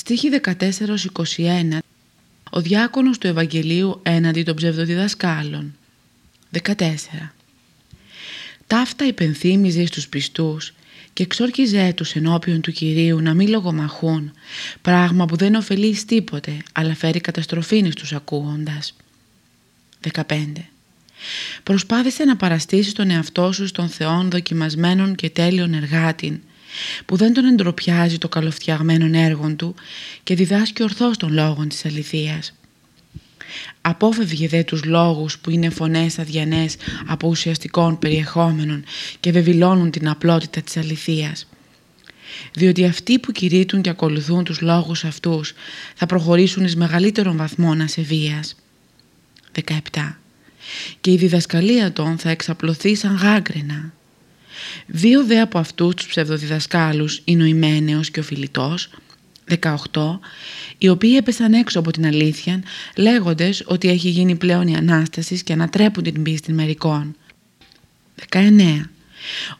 Στοίχη 14-21 Ο διάκονος του Ευαγγελίου έναντι των ψευδοδιδασκάλων 14 Ταύτα υπενθύμιζε στους πιστούς και εξόρκιζέ τους ενώπιον του Κυρίου να μην λογομαχούν, πράγμα που δεν ωφελεί τίποτε, αλλά φέρει καταστροφή στους ακούγοντας. 15. Προσπάθησε να παραστήσει τον εαυτό σου στον Θεόν δοκιμασμένον και τέλειον εργάτην, που δεν τον εντροπιάζει το καλοφτιαγμένο έργο του και διδάσκει ορθώς των λόγων της αληθείας. Απόφευγε δε τους λόγους που είναι φωνές αδιανές από ουσιαστικών περιεχόμενων και βεβηλώνουν την απλότητα της αληθείας. Διότι αυτοί που κηρύττουν και ακολουθούν τους λόγους αυτούς θα προχωρήσουν εις μεγαλύτερον βαθμό ασεβίας. 17. Και η διδασκαλία των θα εξαπλωθεί σαν γάγκρενα. Δύο δε από αυτούς τους ψευδοδιδασκάλους είναι ο Ιμένεος και ο Φιλιτός 18, οι οποίοι έπεσαν έξω από την αλήθεια λέγοντες ότι έχει γίνει πλέον η Ανάσταση και ανατρέπουν την πίστη μερικών. 19.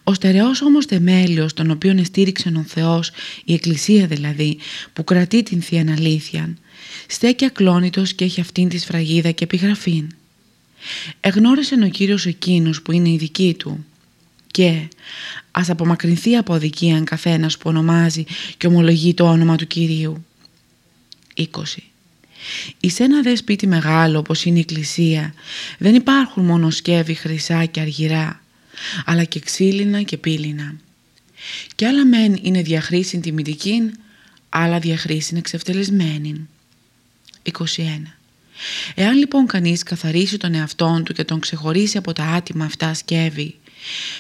Ο στερεός όμως θεμέλιος τον οποίον εστήριξε ο Θεός, η Εκκλησία δηλαδή, που κρατεί την Θεία Αλήθεια, στέκει ακλόνητος και έχει αυτήν τη σφραγίδα και επιγραφήν. Εγνώρισε ο Κύριος εκείνους που είναι οι δικοί του και ας απομακρυνθεί από αδικίαν καθένας που ονομάζει και ομολογεί το όνομα του Κυρίου. 20. Εις ένα δε σπίτι μεγάλο όπως είναι η εκκλησία δεν υπάρχουν μόνο σκεύη χρυσά και αργυρά αλλά και ξύλινα και πύλινα. Και άλλα μεν είναι διαχρήσιν τιμητική, άλλα διαχρήσιν εξευτελισμένη. 21. Εάν λοιπόν κανείς καθαρίσει τον εαυτόν του και τον ξεχωρίσει από τα άτιμα αυτά σκεύη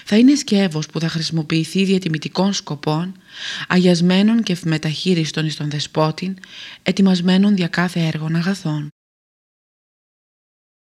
θα είναι σκεύος που θα χρησιμοποιηθεί διατιμητικών σκοπών, αγιασμένων και μεταχείριστον εις τον δεσπότην, ετοιμασμένων για κάθε έργο αγαθών.